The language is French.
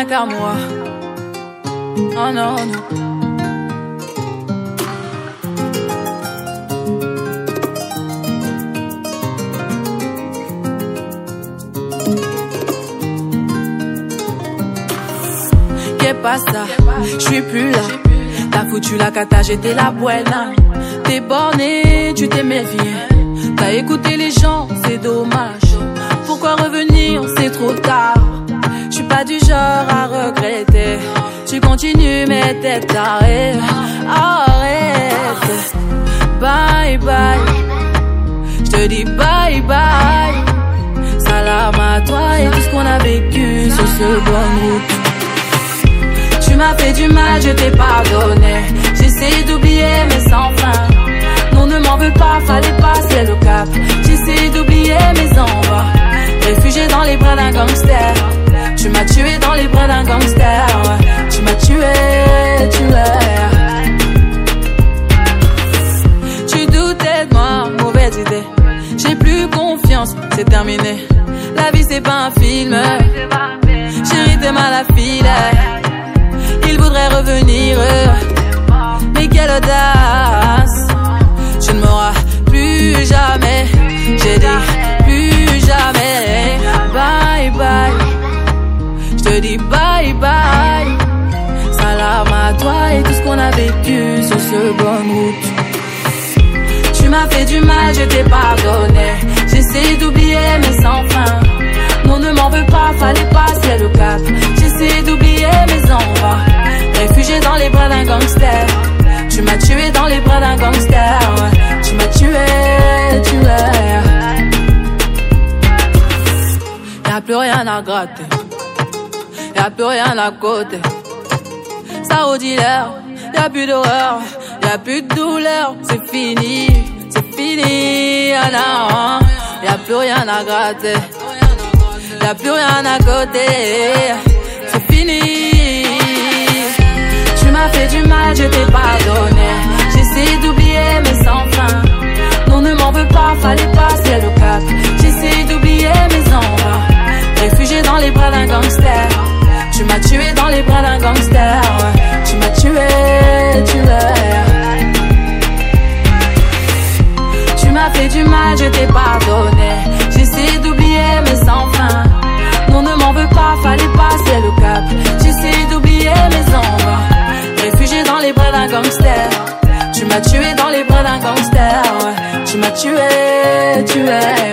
rien qu'à moi. Oh non, non. Pas ça? Je suis plus là. T'as foutu la cata, j'étais la buena. T'es borné, tu t'es méfié. T'as écouté les gens, c'est dommage. Pourquoi revenir, c'est trop tard. Pas du genre à regretter. Tu continues, mais t'es taré. Arrête. Bye bye. Je te dis bye bye. Salam à toi et tout ce qu'on a vécu sur ce bonne route. Tu m'as fait du mal, je t'ai pardonné. J'essaie d'oublier, mais sans fin. Non, ne m'en veux pas, fallait passer le cap. J'essaie d'oublier mes envois. Réfugié dans les bras d'un gangster. Tu m'as tué dans les bras d'un gangster. Tu m'as tué, tué. Tu doutais de moi, mauvaise idée. J'ai plus confiance, c'est terminé. La vie c'est pas un film. Chérie, t'es mal à filer. Il voudrait revenir. Dis bye bye. Salam à toi et tout ce qu'on a vécu sur ce bonne route. Tu m'as fait du mal, je t'ai pardonné. J'essaie d'oublier, mais sans fin. Non, ne m'en veux pas, fallait passer le cap. J'essaie d'oublier mes envois. Réfugié dans les bras d'un gangster. Tu m'as tué dans les bras d'un gangster. Tu m'as tué, tué. Y'a plus rien à gratter. Y'a plus rien à côté. Ça au dealer, y'a plus d'horreur, y'a plus de douleur, c'est fini, c'est fini, ah non, y'a plus rien à gratter, y'a plus rien à côté, c'est fini. Tu m'as fait du mal, je t'ai pardonné, j'essaie d'oublier mais sans fin. Non, ne m'en veux pas, fallait passer le cap. J'essaie d'oublier mes envois, réfugié dans les bras d'un gangster. Tu m'as tué dans les bras d'un gangster. Tu m'as tué, tué. Tu m'as fait du mal, je t'ai pardonné. J'essaie d'oublier, mais sans fin. Non, ne m'en veux pas, fallait passer le cap. J'essaie d'oublier mes envois. Réfugié dans les bras d'un gangster. Tu m'as tué dans les bras d'un gangster. Tu m'as tué, tué.